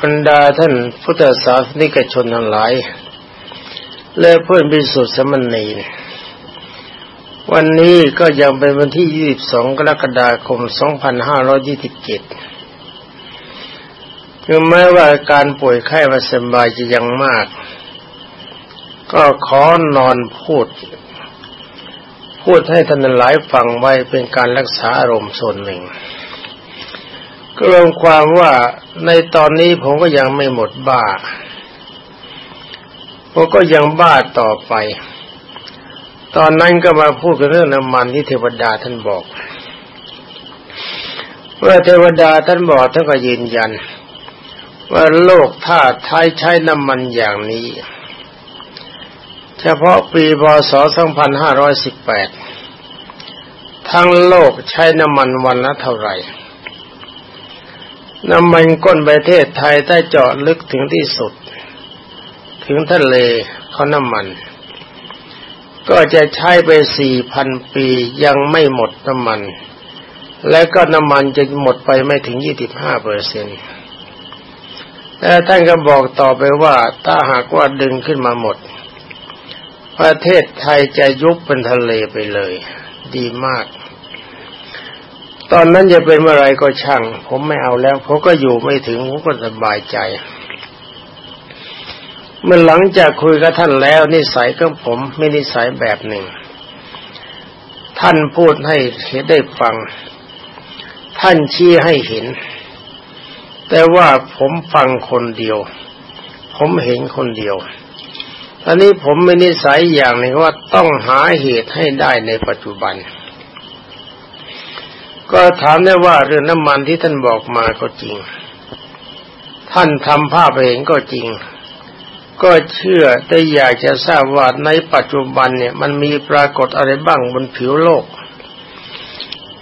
บรรดาท่านพุทธศาสนิกชนทั้งหลาย และเพื่อนบิสุทธิสมณีวันนี้ก็ยังเป็นวันที่ 22 กรกฎาคม 2527คือแม้ว่าการป่วยไข้มาสบายจะยังมาก ก็ขอนอนพูด พูดให้ท่านหลายฟังไว้เป็นการรักษาอารมณ์ส่วนหนึ่ง ก็รวมความว่าในตอนนี้ผมก็ยังไม่หมดบ้าผมก็ยังบ้าต่อไป ตอนนั้นก็มาพูดกันเรื่องน้ำมันที่เทวดาท่านบอกว่าเทวดาท่านบอกท่านก็ยืนยัน ว่าโลกถ้าใช้ใช้น้ำมันอย่างนี้ เฉพาะปีพศ 2518 ทั้งโลกใช้น้ำมันวันละเท่าไหร่ น้ำมันก้นประเทศไทยได้เจาะลึกถึงที่สุด ถึงทะเลเขาน้ำมัน ก็จะใช้ไปสี่พันปียังไม่หมดน้ำมัน และก็น้ำมันจะหมดไปไม่ถึงยี่สิบห้าเปอร์เซ็นต์แต่ท่านก็บอกต่อไปว่าถ้าหากว่าดึงขึ้นมาหมด ประเทศไทยจะยุบเป็นทะเลไปเลย ดีมาก ตอนนั้นจะเป็นเมื่อไรก็ช่าง ผมไม่เอาแล้วผมก็อยู่ไม่ถึงผมก็สบายใจ เมื่อหลังจากคุยกับท่านแล้ว นิสัยของผมไม่นิสัยแบบหนึ่ง ท่านพูดให้เห็นได้ฟัง ท่านชี้ให้เห็น แต่ว่าผมฟังคนเดียว ผมเห็นคนเดียวตอนนี้ผมไม่นิสัยอย่างหนึ่งว่าต้องหาเหตุให้ได้ในปัจจุบัน ก็ถามได้ว่าเรื่องน้ำมันที่ท่านบอกมาก็จริง ท่านทำภาพเห็นก็จริง ก็เชื่อแต่อยากจะทราบว่าในปัจจุบันเนี่ย มันมีปรากฏอะไรบ้างบนผิวโลก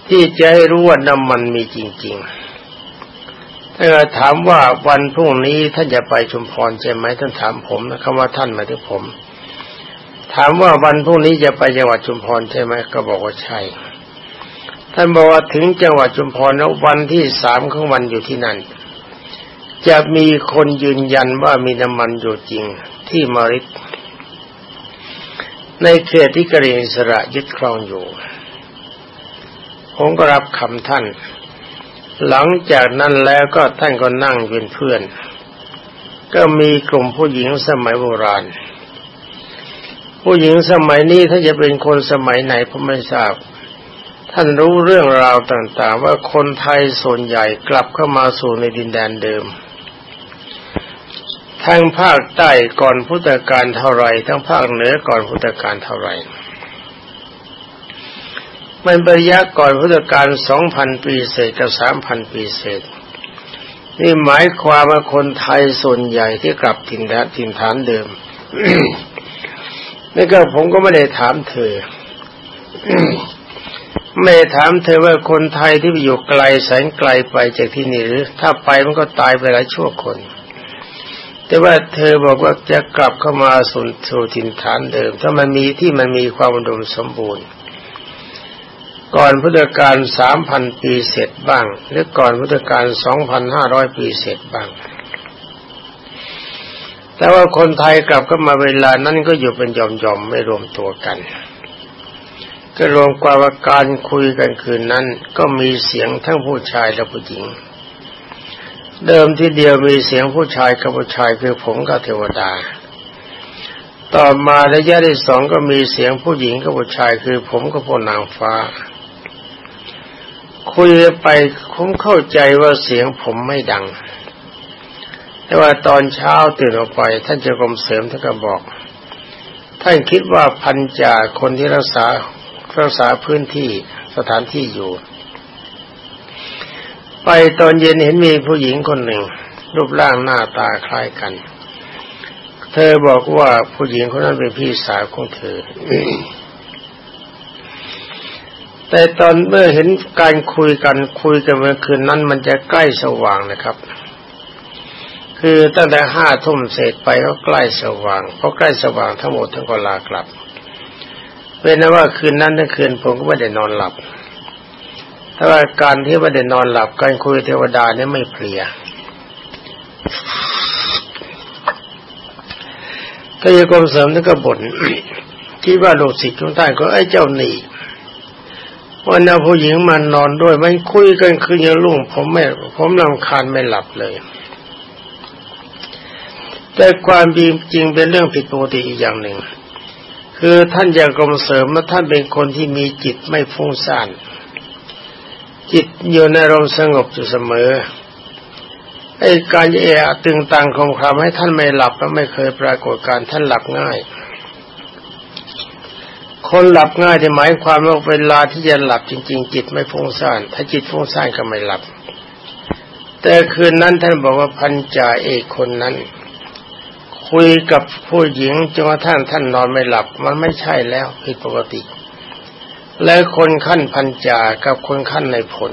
ที่จะให้รู้ว่าน้ำมันมีจริง ๆ ถ้าถามว่าวันพรุ่งนี้ท่านจะไปชุมพรใช่ไหมท่านถามผมนะคำว่าท่านหมาที่ผม ถามว่าวันพรุ่งนี้จะไปจังหวัดชุมพรใช่ไหมก็บอกว่าใช่ ท่านบอกว่าถึงจังหวัดชุมพรแล้ววันที่สามของวันอยู่ที่นั่น จะมีคนยืนยันว่ามีน้ำมันอยู่จริงที่มาริดในเขตที่กรีนสระยึดครองอยู่ ผมก็รับคำท่าน หลังจากนั้นแล้วก็ท่านก็นั่งเป็นเพื่อน ก็มีกลุ่มผู้หญิงสมัยโบราณ ผู้หญิงสมัยนี้ถ้าจะเป็นคนสมัยไหนผมไม่ทราบ ท่านรู้เรื่องราวต่างๆ ว่าคนไทยส่วนใหญ่กลับเข้ามาสู่ในดินแดนเดิม ทั้งภาคใต้ก่อนพุทธกาลเท่าไรทั้งภาคเหนือก่อนพุทธกาลเท่าไรมันประยะก่อนพุทธกาลสองพันปีเศษกับสามพันปีเศษ นี่หมายความว่าคนไทยส่วนใหญ่ที่กลับถิ่นแดนถิ่นฐานเดิมนี่ก็ผมก็ไม่ได้ถามเธอ ไม่ถามเธอว่าคนไทยที่ไปอยู่ไกลแสนไกลไปจากที่นี่หรือ ถ้าไปมันก็ตายไปหลายชั่วคน แต่ว่าเธอบอกว่าจะกลับเข้ามาสู่สู่ถิ่นฐานเดิม ถ้ามันมีที่มันมีความอุดมสมบูรณ์ ก่อนพุทธกาลสามพันปีเสร็จบ้าง หรือก่อนพุทธกาลสองพันห้าร้อยปีเสร็จบ้าง แต่ว่าคนไทยกลับเข้ามาเวลานั้นก็อยู่เป็นยอมๆไม่รวมตัวกัน ก็รวมความว่าการคุยกันคืนนั้น ก็มีเสียงทั้งผู้ชายและผู้หญิง เดิมที่เดียวมีเสียงผู้ชายกับผู้ชายคือผมกับเทวดา ต่อมาระยะที่สองก็มีเสียงผู้หญิงกับผู้ชายคือผมกับพวกนางฟ้า คุยไปผมเข้าใจว่าเสียงผมไม่ดัง แต่ว่าตอนเช้าตื่นออกไป ท่านเจะกรมเสริมท่านก็บอกท่านคิดว่าพันจ่าคนที่รักษา รักษาพื้นที่สถานที่อยู่ ไปตอนเย็นเห็นมีผู้หญิงคนหนึ่ง รูปร่างหน้าตาคล้ายกัน เธอบอกว่าผู้หญิงคนนั้นเป็นพี่สาวของเธอแต่ตอนเมื่อเห็นการคุยกันคุยกันเมื่อคืนนั้นมันจะใกล้สว่างนะครับ คือตั้งแต่ห้าทุ่มเสร็จไปก็ใกล้สว่างเพราะใกล้สว่างทั้งหมดทั้งก็ลากลับ เป็นนว่าคืนนั้นทั้งคืนผมก็ไม่ได้นอนหลับถ้าว่าการที่ไม่ได้นอนหลับการคุยเทวดาเนี่ยไม่เพลียก็ยกรมเสริมนั่นก็บ่นคิดว่าลูกศิษย์ของท่านก็ไอ้เจ้าหนีวันนี้ผู้หญิงมานนอนด้วยไมันคุยกันคืนยังลุ่งผมไม่ผมลำคาญไม่หลับเลย แต่ความจริงเป็นเรื่องผิดปกติอีกอย่างหนึ่ง คือท่านอยากกรมเสริมว่าท่านเป็นคนที่มีจิตไม่ฟุ้งซ่านจิตอยู่ในรมสงบอยู่เสมอไอ้การเอะตึงตังคมคำให้ท่านไม่หลับและไม่เคยปรากฏการท่านหลับง่าย คนหลับง่ายที่หมายความว่าเวลาที่จะหลับจริง ๆ จิตไม่ฟุ้งซ่านถ้าจิตฟุ้งซ่านก็ไม่หลับ แต่คืนนั้นท่านบอกว่าพันจ่าเอกคนนั้น คุยกับผู้หญิงจนกระทั่งท่านนอนไม่หลับ มันไม่ใช่แล้วผิดปกติ และคนขั้นพันจ่ากับคนขั้นในผล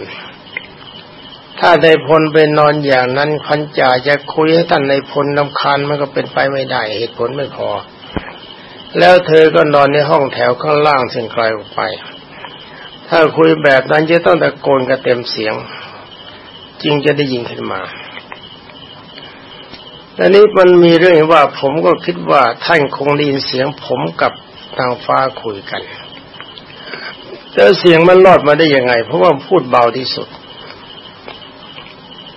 ถ้าในพลไปนอนอย่างนั้นพันจ่าจะคุยให้ท่านในพลนำคาญมันก็เป็นไปไม่ได้เหตุผลไม่พอ แล้วเธอก็นอนในห้องแถวข้างล่างซึ่งไกลออกไป ถ้าคุยแบบนั้นจะต้องตะโกนกระเต็มเสียงจริงจะได้ยินขึ้นมา แต่นี้มันมีเรื่องว่าผมก็คิดว่าท่านคงได้ยินเสียงผมกับทางฟ้าคุยกันแต่เสียงมันรอดมาได้ยังไง เพราะว่าพูดเบาที่สุด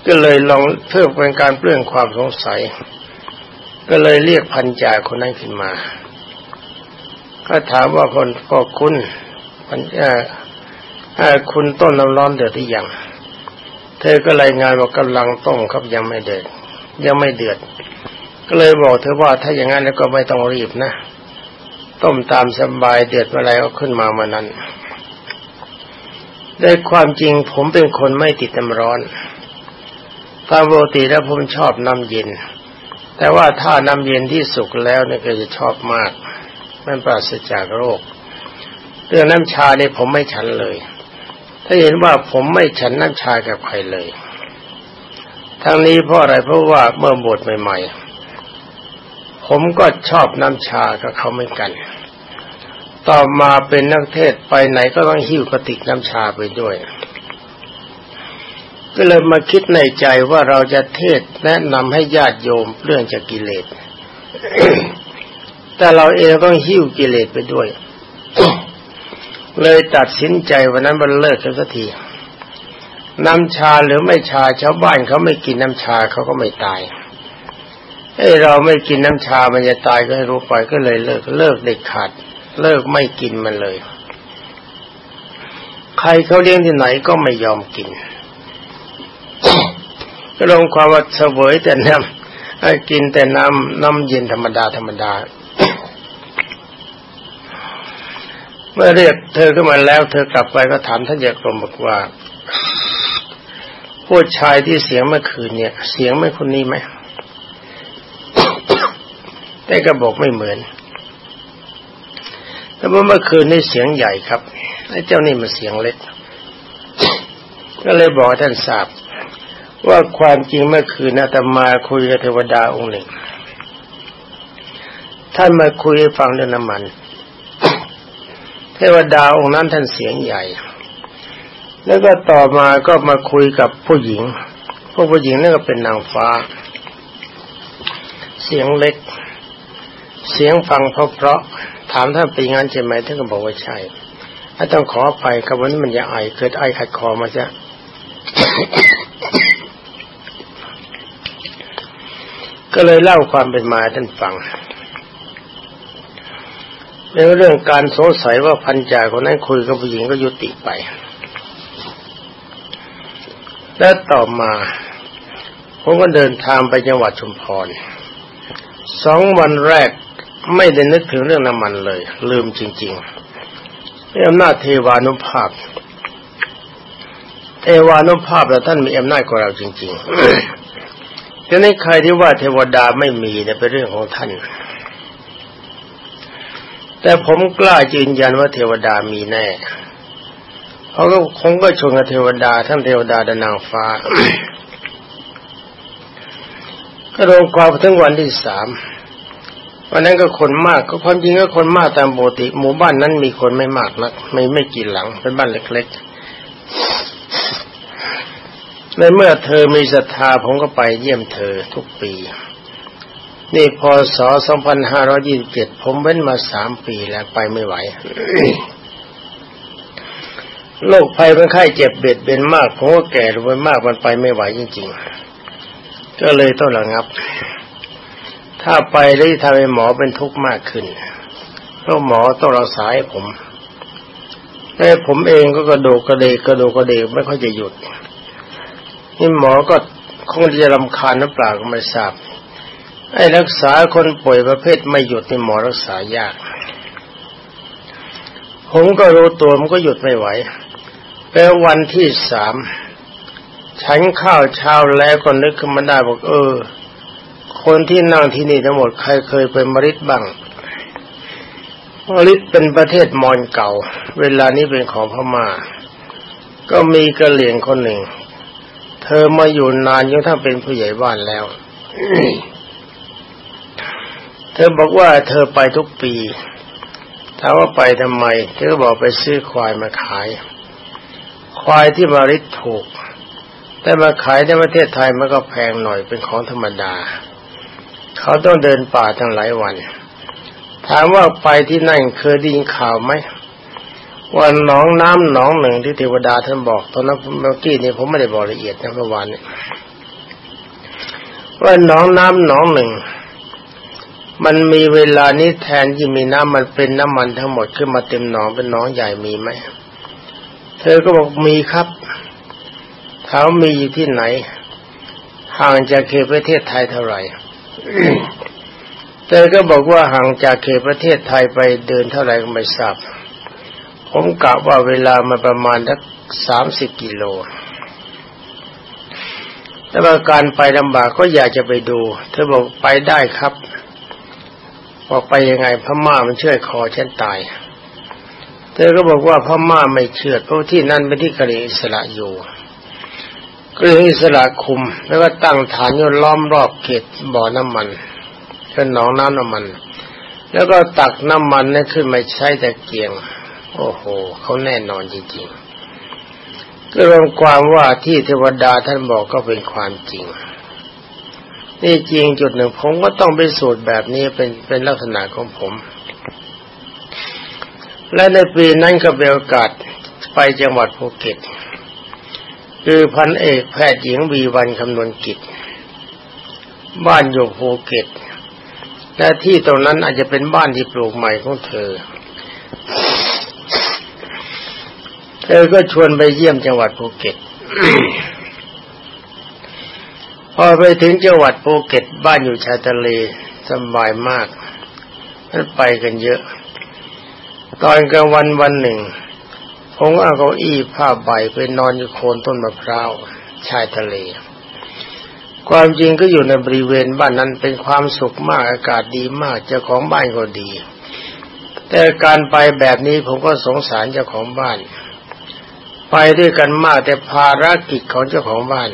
ก็เลยลองเพื่อเป็นการเปลื้องความสงสัย ก็เลยเรียกพันจ่าคนนั้นขึ้นมา ก็ถามว่าคนก็คุณพันจ่าคุณต้นน้ำร้อนเดือดที่ยัง เธอก็รายงานว่ากำลังต้มครับยังไม่เดือด ยังไม่เดือด ก็เลยบอกเธอว่าถ้าอย่างนั้นแล้วก็ไม่ต้องรีบนะ ต้มตามสบายเดือดเมื่อไรก็ขึ้นมาเมื่อนั้นได้ความจริงผมเป็นคนไม่ติดน้ำร้อน ตามปกติแล้วผมชอบน้ำเย็น แต่ว่าถ้าน้ำเย็นที่สุกแล้วนี่ก็จะชอบมาก มันปราศจากโรค เรื่องน้ำชาเนี่ยผมไม่ฉันเลย ถ้าเห็นว่าผมไม่ฉันน้ำชากับใครเลย ทั้งนี้เพราะอะไรเพราะว่าเมื่อบวชใหม่ๆ ผมก็ชอบน้ำชากับเขาไม่กัน ต่อมาเป็นนักเทศไปไหนก็ต้องหิ้วกระติกน้ำชาไปด้วย ก็เลยมาคิดในใจว่าเราจะเทศแนะนำให้ญาติโยมเรื่องจากกิเลส แต่เราเองต้องหิ้วกิเลสไปด้วย เลยตัดสินใจวันนั้นมันเลิกสักที น้ำชาหรือไม่ชาชาวบ้านเขาไม่กินน้ำชาเขาก็ไม่ตายไอ้เราไม่กินน้ำชามันจะตายก็ให้รู้ไปก็เลยเลิกเลิกเด็ดขาด เลิกไม่กินมันเลย ใครเขาเลี้ยงที่ไหนก็ไม่ยอมกินก็ลงความว่าเสวยแต่น้ำกินแต่น้ำน้ำเย็นธรรมดาธรรมดา เมื่อเรียกเธอขึ้นมาแล้ว เธอกลับไปก็ถามท่านเจ้ากรมบอกว่า ผู้ชายที่เสียงเมื่อคืนเนี่ย เสียงไม่คนนี้ไหมแต่ก็บอกไม่เหมือนแต่ว่าเมื่อคืนนี่เสียงใหญ่ครับไอ้เจ้านี่มันเสียงเล็ก ก็เลยบอกท่านทราบว่าความจริงเมื่อคืนอาตมาคุยกับเทวดาองค์หนึ่ง ท่านมาคุยฟังเรื่องน้ำมัน เทวดาองค์นั้นท่านเสียงใหญ่ แล้วก็ต่อมาก็มาคุยกับผู้หญิง พวกผู้หญิงนั่นก็เป็นนางฟ้า เสียงเล็ก เสียงฟังเพราะๆถามท่านป็นงานใช่ไหมท่านก็บอกว่าใช่ถ้าต้องขอไปกับวันนี้มันจะไอเกิดไอขัดคอมาจ้ะก็เลยเล่าความเป็นมาท่านฟังในเรื่องการสงสัยว่าพันจ่าคนนั้นคุยกับผู้หญิงก็ยุติไป และต่อมาผมก็เดินทางไปจังหวัดชุมพรสองวันแรกไม่ได้นึกถึงเรื่องน้ำมันเลย ลืมจริงๆเอำนาจเทวานุภาพ เทวานุภาพแล้วท่านมีอำนาจกว่าเราจริงๆฉะนั้นใครที่ว่าเทวดาไม่มีเนี่ยเป็นเรื่องของท่าน แต่ผมกล้ายืนยันว่าเทวดามีแน่ เขาก็คงก็ชนกับเทวดาทั้งเทวดาและนางฟ้า ก็ลงความถึงวันที่สามวันนั้นก็คนมากก็ความจริงก็คนมากตามปกติหมู่บ้านนั้นมีคนไม่มากนัก ไม่ไม่กี่หลังเป็นบ้านเล็กๆในเมื่อเธอมีศรัทธาผมก็ไปเยี่ยมเธอทุกปี นี่พศ 2527 ผมเว้นมาสามปีแล้วไปไม่ไหว โรคภัยเป็นไข้เจ็บเบ็ดเป็นมากผมก็แก่ลงไปมากมันไปไม่ไหวจริง ๆ ก็เลยต้องระงับ ถ้าไปได้ทำให้หมอเป็นทุกข์มากขึ้นเพราะหมอต้องรักษาให้ผมแต่ผมเองก็กระโดดกระเดกกระโดดกระเดกไม่ค่อยจะหยุดนี่หมอก็คงจะรำคาญน้ำเปล่าก็ไม่ทราบไอ้รักษาคนป่วยประเภทไม่หยุดนี่หมอรักษายาก ผมก็รู้ตัวมันก็หยุดไม่ไหว แล้ววันที่สามฉันข้าวเช้าแล้วก็นึกขึ้นมาได้บอกเออ คนที่นั่งที่นี่ทั้งหมดใครเคยไปมริดบ้างมริดเป็นประเทศมอญเก่า เวลานี้เป็นของพมา่า ก็มีกระเหลี่ยงคนหนึ่ง เธอมาอยู่นานจนถ้าเป็นผู้ใหญ่บ้านแล้ว เธอบอกว่าเธอไปทุกปีถามว่าไปทำไม เธอบอกไปซื้อควายมาขาย ควายที่มาริดถูก แต่มาขายในประเทศไทยมันก็แพงหน่อยเป็นของธรรมดา เขาต้องเดินป่าทั้งหลายวัน ถามว่าไปที่นั่นเคยได้ยินข่าวไหมว่าหนองน้ำหนองหนึ่งที่เทวดาท่านบอกตอนนั้นเมื่อกี้นี่ผมไม่ได้บอกละเอียดนะเมื่อวานนี้ว่าหนองน้ำหนองหนึ่ง มันมีเวลานี้แทนที่มีน้ำมันเป็นน้ำมันทั้งหมดขึ้นมาเต็มหนองเป็นหนองใหญ่มีไหม เธอก็บอกมีครับเขามีอยู่ที่ไหน ห่างจากเขตประเทศไทยเท่าไหร่เธอก็บอกว่าห่างจากเขตประเทศไทยไปเดินเท่าไหร่ก็ไม่ทราบผมกะว่าเวลามาประมาณสักสามสิบกิโลแต่ว่าการไปลำบากก็อยากจะไปดู เธอบอกไปได้ครับบอกไปยังไงพม่ามันเชื่อคอฉันตาย เธอก็บอกว่าพม่าไม่เชื่อเพราะที่นั่นเป็นที่กรีอิสระอยู่กรีอิสระคุม แล้วก็ตั้งฐานยู่ล้อมรอบเขตบ่อน้ำมันเป็นหนองน้ำน้ำมัน แล้วก็ตักน้ำมันนั่นขึ้นมาใช้แต่เกียง โอ้โหเขาแน่นอนจริงๆก็รวมความว่าที่เทวดาท่านบอกก็เป็นความจริงนี่จริงจุดหนึ่งผมก็ต้องไปสูตรแบบนี้เป็นเป็นลักษณะของผม และในปีนั้นก็เป็นโอกาสไปจังหวัดภูเก็ต คือพันเอกแพทย์หญิงวีวันคำนวณกิจ บ้านอยู่ภูเก็ตและที่ตรงนั้นอาจจะเป็นบ้านที่ปลูกใหม่ของเธอ เธอก็ชวนไปเยี่ยมจังหวัดภูเก็ต พอไปถึงจังหวัดภูเก็ต บ้านอยู่ชายทะเลสบายมากไปกันเยอะ ตอนกลางวันวันหนึ่งผมเอาเก้าอี้ผ้าใบไปนอนอยู่โคนต้นมะพร้าวชายทะเล ความจริงก็อยู่ในบริเวณบ้านนั้นเป็นความสุขมากอากาศดีมากเจ้าของบ้านก็ดี แต่การไปแบบนี้ผมก็สงสารเจ้าของบ้าน ไปด้วยกันมากแต่ภารกิจของเจ้าของบ้าน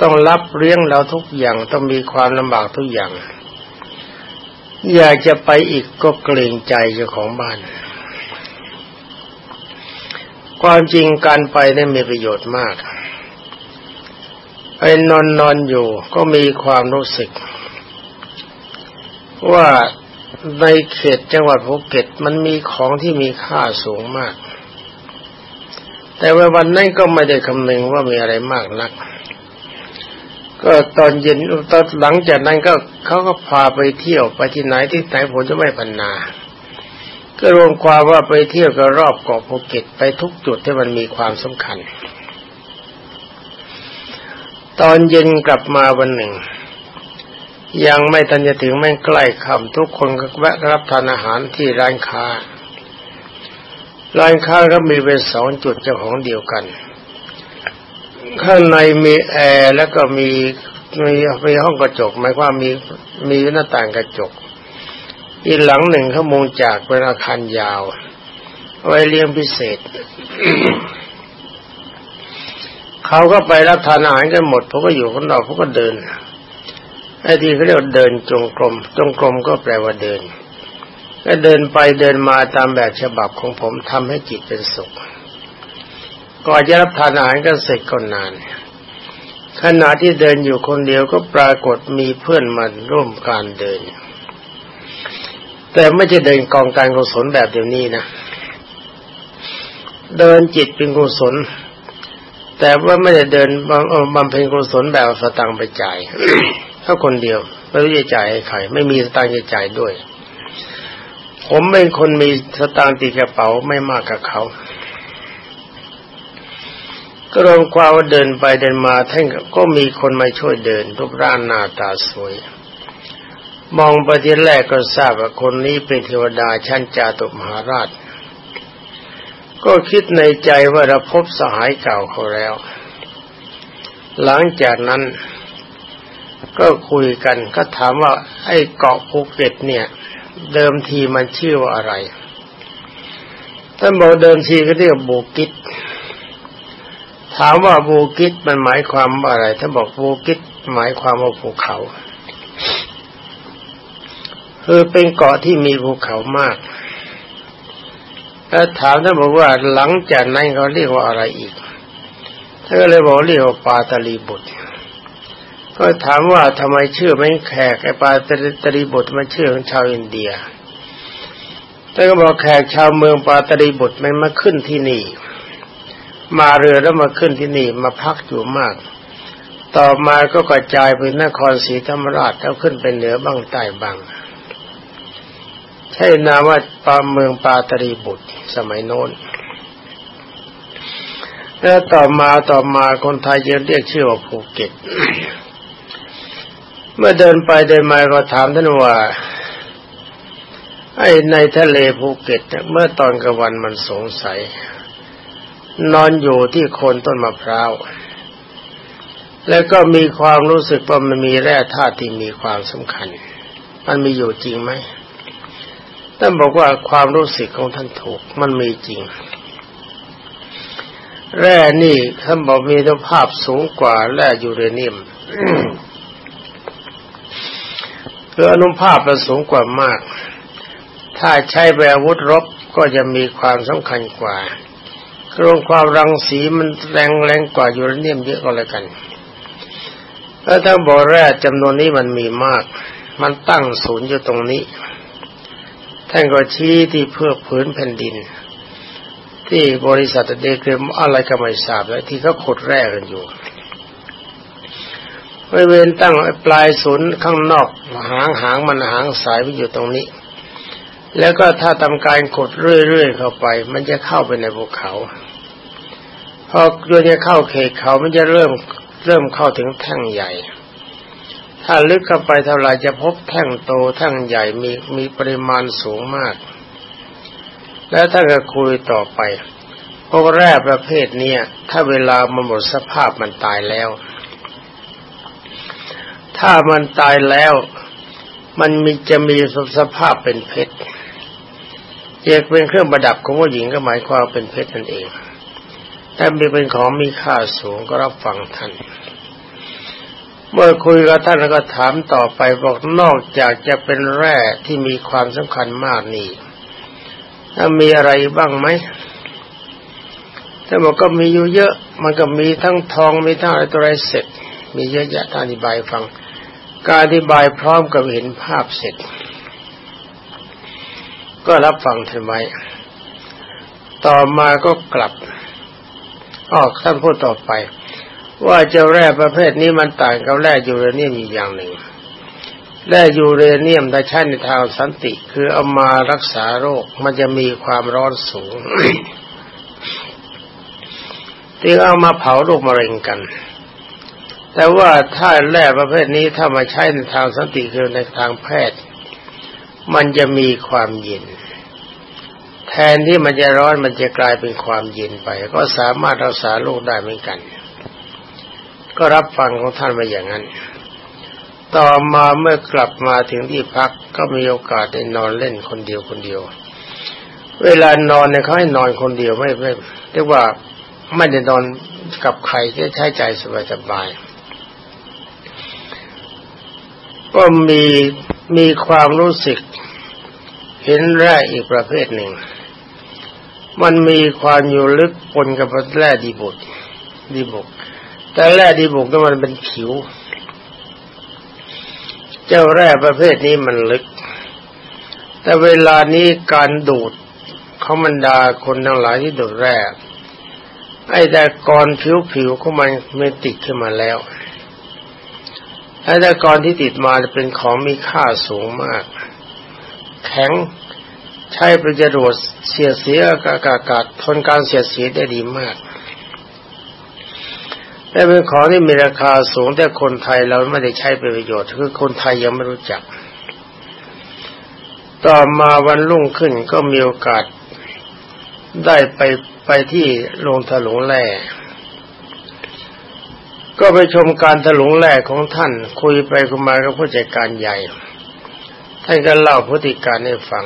ต้องรับเลี้ยงเราทุกอย่างต้องมีความลำบากทุกอย่าง อยากจะไปอีกก็เกรงใจเจ้าของบ้าน ความจริงการไปนั้นมีประโยชน์มาก ไปนอนนอนอยู่ก็มีความรู้สึก ว่าในเขตจังหวัดภูเก็ตมันมีของที่มีค่าสูงมาก แต่ว่าวันนั้นก็ไม่ได้คำนึงว่ามีอะไรมากนัก ก็ตอนเย็นตอนหลังจากนั้นก็เขาก็พาไปเที่ยวไปที่ไหนที่ไหนผมจะไม่พันนา ก็รวมความว่าไปเที่ยวก็รอบเกาะภูเก็ตไปทุกจุดที่มันมีความสำคัญ ตอนเย็นกลับมาวันหนึ่ง ยังไม่ทันจะถึงไม่ใกล้ค่ำทุกคนก็แวะรับทานอาหารที่ร้านค้า ร้านค้าก็มีเป็นสองจุดเจ้าของเดียวกัน ข้างในมีแอร์แล้วก็มีมีมีห้องกระจกหมายความมีมีหน้าต่างกระจก อีกหลังหนึ่งเขามงจากเป็นอาคารยาว ไว้เลี้ยงพิเศษ เขาก็ไปรับทานอาหารกันหมดผมก็อยู่คนนอกผมก็เดินไอ้ที่เขาเรียกเดินจงกรมจงกรมก็แปลว่าเดินก็เดินไปเดินมาตามแบบฉบับของผมทำให้จิตเป็นสุข ก่อนจะรับทานอาหารก็เสร็จก็นาน ขณะที่เดินอยู่คนเดียวก็ปรากฏมีเพื่อนมันร่วมการเดิน แต่ไม่จะเดินกองการกุศลแบบเดี๋ยวนี้นะ เดินจิตเป็นกุศล แต่ว่าไม่ได้เดินบำเพ็ญกุศลแบบสตังไปจ่ายถ้าคนเดียวไม่รู้จะจ่ายให้ใครไม่มีสตางค์จะจ่ายด้วย ผมเป็นคนมีสตางค์ติดกระเป๋าไม่มากกับเขา ก็รวมความว่าเดินไปเดินมาท่านก็มีคนมาช่วยเดินรูปร่างหน้าตาสวย มองไปทีแรกก็ทราบว่าคนนี้เป็นเทวดาชั้นจาตุมหาราช ก็คิดในใจว่าเราพบสหายเก่าเขาแล้ว หลังจากนั้น ก็คุยกันก็ถามว่า ไอ้เกาะภูเก็ตเนี่ย เดิมทีมันชื่อว่าอะไรท่านบอกเดิมทีก็เรียกบูกิต ถามว่าบูกิตมันหมายความว่าอะไรท่านบอกบูกิตหมายความว่าภูเขา คือเป็นเกาะที่มีภูเขามากแล้วถามท่านบอกว่าหลังจากนั้นเขาเรียกว่าอะไรอีกท่านก็เลยบอกเรียกว่าปาตลีบุตร ก็ถามว่าทำไมชื่อไม่แขกไอปาตรีบุตรมันชื่อของชาวอินเดียท่านก็บอกแขกชาวเมืองปาตรีบุตรมันมาขึ้นที่นี่ มาเรือแล้วมาขึ้นที่นี่มาพักอยู่มาก ต่อมาก็กระจายไปนครศรีธรรมราชแล้วขึ้นไปเหนือบ้างใต้บ้างใช่นามว่าปาเมืองปาตรีบุตรสมัยโน้นแล้วต่อมาต่อมาคนไทยเรียกชื่อว่าภูเก็ต เมื่อเดินไปเดินมาก็ถามท่านว่า ไอ้ในทะเลภูเก็ตเมื่อตอนกลางวันมันสงสัย นอนอยู่ที่โคนต้นมะพร้าว แล้วก็มีความรู้สึกว่ามันมีแร่ธาตุที่มีความสำคัญ มันมีอยู่จริงไหมท่านบอกว่าความรู้สึกของท่านถูก มันมีจริง แร่นี่ท่านบอกมีตัวภาพสูงกว่าแร่ยูเรเนียมคืออนุภาพประสูงกว่ามาก ถ้าใช้แววุธรบก็จะมีความสำคัญกว่า โครงความรังสีมันแรงแรงกว่ายูเรเนียมเยอะก็แล้วกันแล้วถ้าบ่อแร่จำนวนนี้มันมีมาก มันตั้งศูนย์อยู่ตรงนี้ ท่านก็ชี้ที่เพื่อผืนแผ่นดิน ที่บริษัทเดกรมอะไรก็ไม่ทราบแล้วที่เขาขุดแร่กันอยู่บริเวณตั้งปลายศูนย์ข้างนอกหางหางมันหางสายไปอยู่ตรงนี้ แล้วก็ถ้าทำการกดเรื่อยๆเข้าไป มันจะเข้าไปในภูเขา พอโดยจะเข้าเขตเขามันจะเริ่มเริ่มเข้าถึงแท่งใหญ่ ถ้าลึกเข้าไปเท่าไรจะพบแท่งโตแท่งใหญ่มีมีปริมาณสูงมาก แล้วถ้าก็คุยต่อไปพวกแร่ประเภทนี้ถ้าเวลามันหมดสภาพมันตายแล้ว ถ้ามันตายแล้ว มันมีจะมีสภาพเป็นเพชร เอกเป็นเครื่องประดับของผู้หญิงก็หมายความเป็นเพชรนั่นเองถ้ามีเป็นของมีค่าสูงก็รับฟังท่าน เมื่อคุยกับท่านแล้วก็ถามต่อไปบอกนอกจากจะเป็นแร่ที่มีความสำคัญมากนี่ถ้ามีอะไรบ้างไหมท่านบอกก็มีอยู่เยอะ มันก็มีทั้งทองมีทั้งอะไรตัวไรเสร็จ มีเยอะแยะอธิบายฟัง การอธิบายพร้อมกับเห็นภาพเสร็จ ก็รับฟังท่านไว้ ต่อมาก็กลับออกท่านพูดต่อไป ว่าเจ้าแร่ประเภทนี้มันต่างกับแร่ยูเรเนียมอีกอย่างหนึ่งแร่ยูเรเนียมถ้าใช้ในทางสันติ คือเอามารักษาโรคมันจะมีความร้อนสูงที่เอามาเผาโรคมะเร็งกัน แต่ว่าถ้าแร่ประเภทนี้ถ้ามาใช้ในทางสันติคือในทางแพทย์ มันจะมีความเย็น แทนที่มันจะร้อนมันจะกลายเป็นความเย็นไป ก็สามารถรักษาโรคได้เหมือนกัน ก็รับฟังของท่านมาอย่างนั้น ต่อมาเมื่อกลับมาถึงที่พักก็มีโอกาสได้นอนเล่นคนเดียวคนเดียว เวลานอนเนี่ยเขาให้นอนคนเดียวไม่ไม่เรียกว่าไม่ได้นอนกับใครจะใช้ใจสบายๆก็มี มีความรู้สึก เห็นแร่อีกประเภทหนึ่ง มันมีความอยู่ลึกปนกับแร่ดีบุตรดีบุก แต่แร่ดีบุกนั้นมันเป็นผิว เจ้าแร่ประเภทนี้มันลึก แต่เวลานี้การดูดเขามันดาคนทั้งหลายที่ดูดแร่ไอ้แต่ก่อนผิวผิวของมันไม่ติดขึ้นมาแล้ว ไอ้ต่ก่อนที่ติดมาจะเป็นของมีค่าสูงมาก แข็งใช้ประโยชน์เสียเสียอากาศทนการเสียเสียได้ดีมากแต่เป็นของที่มีราคาสูงแต่คนไทยเราไม่ได้ใช้เป็นประโยชน์ คือคนไทยยังไม่รู้จัก ต่อมาวันรุ่งขึ้นก็มีโอกาสได้ไปไปที่โรงถลุงแร่ ก็ไปชมการถลุงแร่ของท่าน คุยไปคุยมากับผู้จัดการใหญ่ ท่านก็เล่าพฤติการให้ฟัง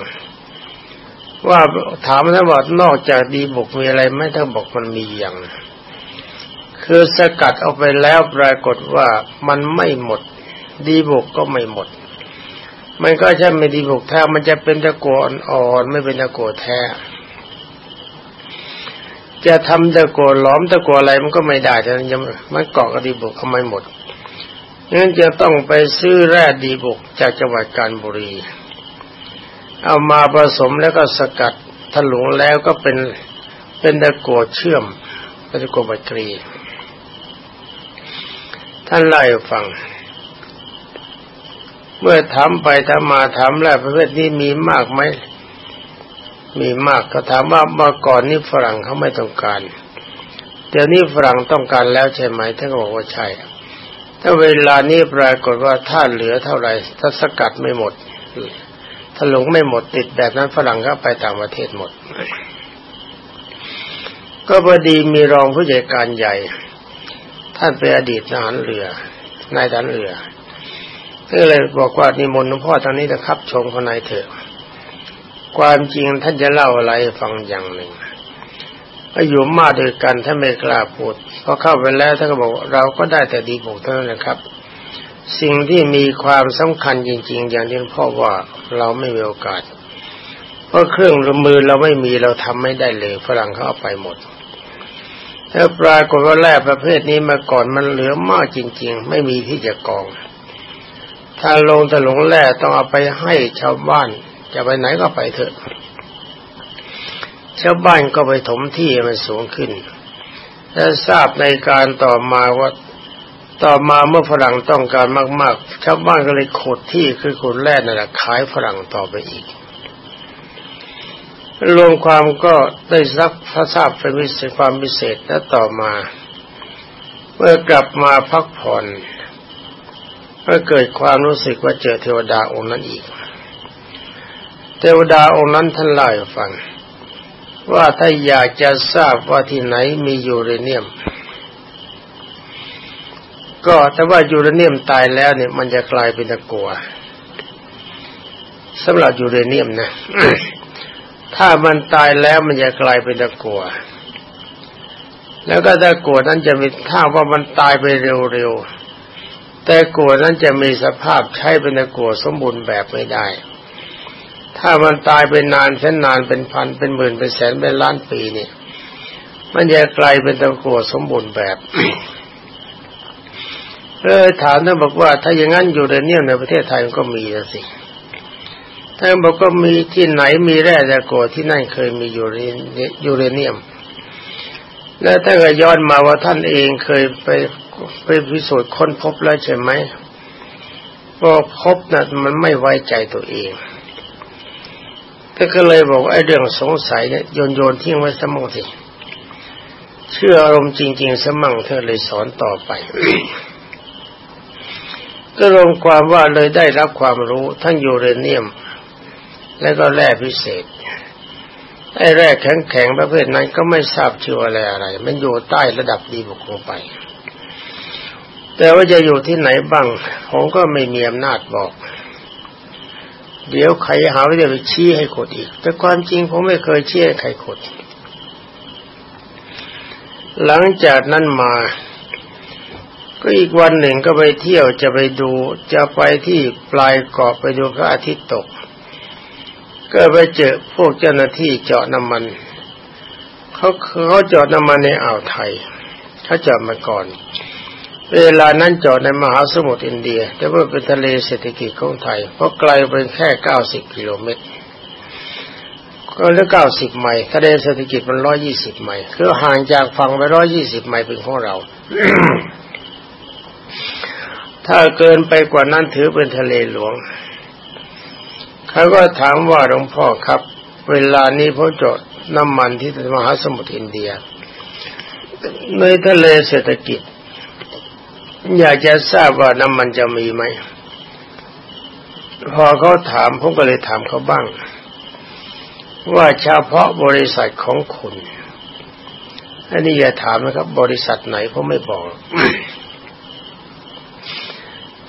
ว่าถามท่านว่านอกจากดีบุกมีอะไรไหมท่านบอกมันมีอย่าง คือสกัดเอาไปแล้วปรากฏว่ามันไม่หมด ดีบุกก็ไม่หมด มันก็จะไม่ดีบุกแท้มันจะเป็นตะกัวอ่อนๆไม่เป็นตะกัวแท้ จะทำตะกัวล้อมตะกัวอะไรมันก็ไม่ได้แต่ยังมันเกาะกับดีบุกเขาไม่หมดงั้นจะต้องไปซื้อแร่ดีบุกจากจังหวัดกาญบุรี เอามาผสมแล้วก็สกัดถลุงแล้วก็เป็นเป็นตะกัวเชื่อมเป็นตะกัวบัตรี ท่านไล่ฟัง เมื่อถามไปถามมาถามแล้วประเภทนี้มีมากไหม มีมากก็ถามว่าเมื่อก่อนนี่ฝรั่งเขาไม่ต้องการเดี๋ยวนี้ฝรั่งต้องการแล้วใช่ไหมท่านบอกว่าใช่ ถ้าเวลานี้ปรากฏว่าถ้าเหลือเท่าไหร่ถ้าสกัดไม่หมด ถ้าหลงไม่หมดติดแบบนั้นฝรั่งก็ไปต่างประเทศหมด ก็พอดีมีรองผู้จัดการใหญ่ ท่านเป็นอดีตทหารเรือนายทหารเรือก็เลยบอกว่านิมนต์หลวงพ่อทางนี้นะครับชมคนนายเถอะ ความจริงท่านจะเล่าอะไรฟังอย่างหนึ่งก็อยู่มาด้วยกันท่านไม่กล้าพูดพอเข้าไปแล้วท่านก็บอกเราก็ได้แต่ดีบุกเท่านั้นนะครับ สิ่งที่มีความสำคัญจริง ๆ อย่างที่พ่อว่าเราไม่มีโอกาส เพราะเครื่องมือเราไม่มีเราทำไม่ได้เลยฝรั่งเขาเอาไปหมดถ้าปรากฏว่าแร่ประเภทนี้มาก่อนมันเหลือมากจริง ๆ ไม่มีที่จะกอง ถ้าลงถลงแร่ต้องเอาไปให้ชาวบ้าน จะไปไหนก็ไปเถอะชาวบ้านก็ไปถมที่มันสูงขึ้น และทราบในการต่อมาว่าต่อมาเมื่อฝรั่งต้องการมาก ๆ ชาวบ้านก็เลยขุดที่คือขุดแร่นั่นแหละขายฝรั่งต่อไปอีก รวมความก็ได้รักพระทราบเป็นวิเศษความพิเศษและต่อมา เมื่อกลับมาพักผ่อนก็เกิดความรู้สึกว่าเจอเทวดาองค์นั้นอีก เทวดาองค์นั้นท่านเล่าให้ฟัง ว่าถ้าอยากจะทราบว่าที่ไหนมียูเรเนียม ก็ถ้าว่ายูเรเนียมตายแล้วเนี่ย มันจะกลายเป็นตะกัวสำหรับยูเรเนียมนะถ้ามันตายแล้วมันจะกลายเป็นตะกัวแล้วก็ตะกัวนั้นจะมีถ้าว่ามันตายไปเร็วๆแต่กัวนั้นจะมีสภาพใช้เป็นตะกัวสมบูรณ์แบบไม่ได้ ถ้ามันตายไปนานเส้นนานเป็นพันเป็นหมื่นเป็นแสนเป็นล้านปีเนี่ยมันจะกลายเป็นตะกัวสมบูรณ์แบบเออถามท่านบอกว่า ถ้าอย่างนั้นอยู่ในเนี่ยในประเทศไทยมันก็มีแล้วสิท่านบอกก็มีที่ไหนมีแร่ตะโกที่นั่นเคยมีอยูเรยูเรเนียม แล้วท่านก็ย้อนมาว่าท่านเองเคยไปไปพิสูจน์ค้นพบแล้วใช่ไหมก็พบนะ่ะมันไม่ไว้ใจตัวเอง ก็เลยบอกไอ้เรื่องสงสัยเนี่ยโยนโยนทิ้งไว้สมองสิเชื่ออารมณ์จริง ๆ สมั่งเธอเลยสอนต่อไป ก็รวมความว่าเลยได้รับความรู้ทั้งยูเรเนียม แล้วก็แร่พิเศษไอ้แร่แข็งๆประเภทนั้นก็ไม่ทราบชื่ออะไรอะไร มันอยู่ใต้ระดับดีบุกลงไป แต่ว่าจะอยู่ที่ไหนบ้างผมก็ไม่มีอำนาจบอก เดี๋ยวใครหาว่าจะไปชี้ให้ขดอีก แต่ความจริงผมไม่เคยชี้ให้ใครขดหลังจากนั้นมา ก็อีกวันหนึ่งก็ไปเที่ยวจะไปดู จะไปที่ปลายเกาะไปดูพระอาทิตย์ตก ก็ไปเจอพวกเจ้าหน้าที่เจาะน้ำมันเขาเขาเจาะน้ำมันในอ่าวไทยเขาเจาะมาก่อน เวลานั้นจอดในมหาสมุทรอินเดียแต่ว่าเป็นทะเลเศรษฐกิจของไทย เพราะไกลเป็นแค่เก้าสิบกิโลเมตร ก็เหลือเก้าสิบไมล์ทะเลเศรษฐกิจมันร้อยยี่สิบไมล์คือห่างจากฝั่งไปร้อยยี่สิบไมล์เป็นของเรา ถ้าเกินไปกว่านั้นถือเป็นทะเลหลวง เขาก็ถามว่าหลวงพ่อครับ เวลานี้พระจอดน้ำมันที่มหาสมุทรอินเดีย ในทะเลเศรษฐกิจ อยากจะทราบว่าน้ำมันจะมีไหม พอเขาถามผมก็เลยถามเขาบ้าง ว่าเฉพาะบริษัทของคุณอันนี้อย่าถามนะครับ บริษัทไหนผมไม่บอก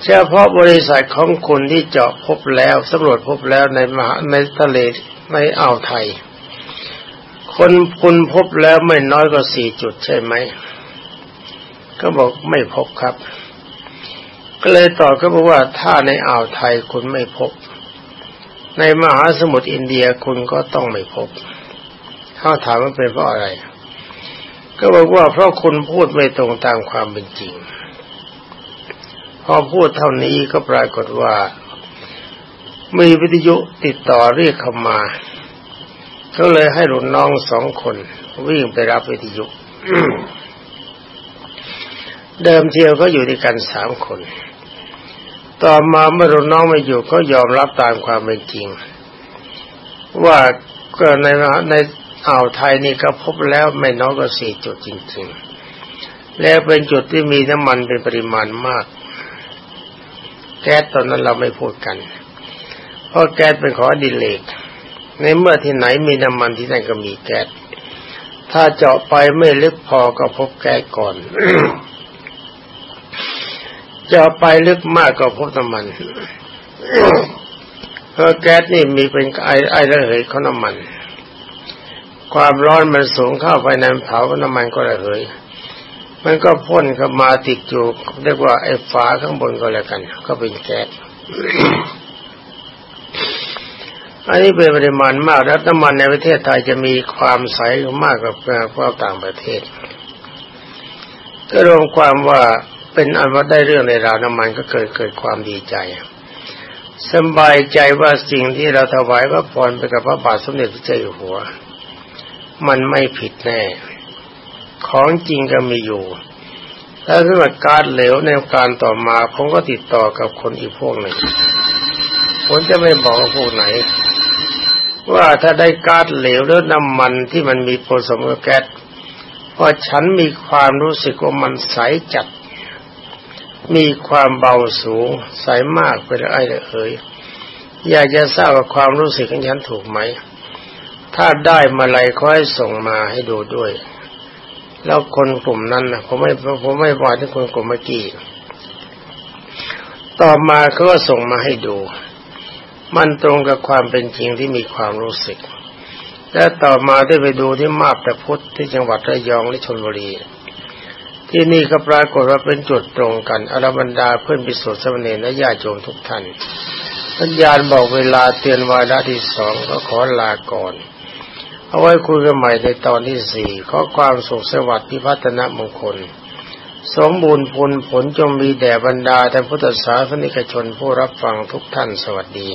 เฉพาะบริษัทของคุณที่เจาะพบแล้วสำรวจพบแล้วในมหาในทะเลในอ่าวไทย คนคุณพบแล้วไม่น้อยกว่าสี่จุดใช่ไหม ก็บอกไม่พบครับ ก็เลยตอบก็บอกว่าถ้าในอ่าวไทยคุณไม่พบ ในมหาสมุทรอินเดียคุณก็ต้องไม่พบเขาถามว่าเป็นเพราะอะไร ก็บอกว่าเพราะคุณพูดไม่ตรงตามความเป็นจริง พอพูดเท่านี้ก็ปรากฏว่า มีวิทยุติดต่อเรียกเข้ามาก็เลยให้หลุนน้องสองคนวิ่งไปรับวิทยุ เดิมเทียวก็อยู่ด้วยกันสามคน ต่อมาเมื่อรุ่นน้องไม่อยู่ก็ยอมรับตามความเป็นจริง ว่าก็ในในอ่าวไทยนี่ก็พบแล้วไม่น้อยกว่าสี่จุดจริง ๆ แล้วเป็นจุดที่มีน้ำมันเป็นปริมาณมาก แก๊สตอนนั้นเราไม่พูดกัน เพราะแก๊สเป็นของอดิเลกในเมื่อที่ไหนมีน้ำมันที่นั่นก็มีแก๊สถ้าเจาะไปไม่ลึกพอก็พบแก๊สก่อน จะไปลึกมากก็พบน้ำมันเพราะแก๊สนี่มีเป็นไอไอระเหยของน้ำมัน ความร้อนมันสูงเข้าไปในเผาน้ำมันก็ระเหย มันก็พ่นเข้ามาติดอยู่เรียกว่าไอ้ฝาข้างบนก็แล้วกัน ก็เป็นแก๊สอันนี้เป็นปริมาณมากแล้วน้ำมันในประเทศไทยจะมีความใสมากกว่าพวกต่างประเทศก็รวมความว่า เป็นอันว่าได้เรื่องในราวน้ำมันก็เกิดเกิดความดีใจสบายใจว่าสิ่งที่เราถวายพระพรไปกับพระบาทสมเด็จพระเจ้าอยู่หัว มันไม่ผิดแน่ ของจริงก็มีอยู่ถ้าสำหรับการเหลวในการต่อมาผมก็ติดต่อกับคนอีกพวกหนึ่งผมจะไม่บอกว่าพวกไหน ว่าถ้าได้กาซเหลวหรือน้ำมันที่มันมีผสมกับแก๊สพอฉันมีความรู้สึกว่ามันใสจัด มีความเบาสูงใสมากเป็นไอ้เอ๋ยอยากจะทราบว่าความรู้สึกของฉันถูกไหม ถ้าได้มาอะไรขอให้ส่งมาให้ดูด้วย แล้วคนกลุ่มนั้นนะผมไม่ผมไม่บอกที่คนกลุ่มเมื่อกี้ต่อมาเขาก็ส่งมาให้ดู มันตรงกับความเป็นจริงที่มีความรู้สึก และต่อมาได้ไปดูที่มาบตะพุทธที่จังหวัดระยองและชลบุรี ที่นี่ก็ปรากฏว่าเป็นจุดตรงกันอรบรรดาเพื่อนปิสุทธิ์สมณีและญาติโยมทุกท่านสัญญาณบอกเวลาเตือนวาระที่สองก็ขอลาก่อน เอาไว้คุยกันใหม่ในตอนที่สี่ขอความสุขสวัสดิ์พิพัฒนมงคล สมบูรณ์ผลผลจงมีแด่บรรดาแต่พุทธศาสนิกชนผู้รับฟังทุกท่านสวัสดี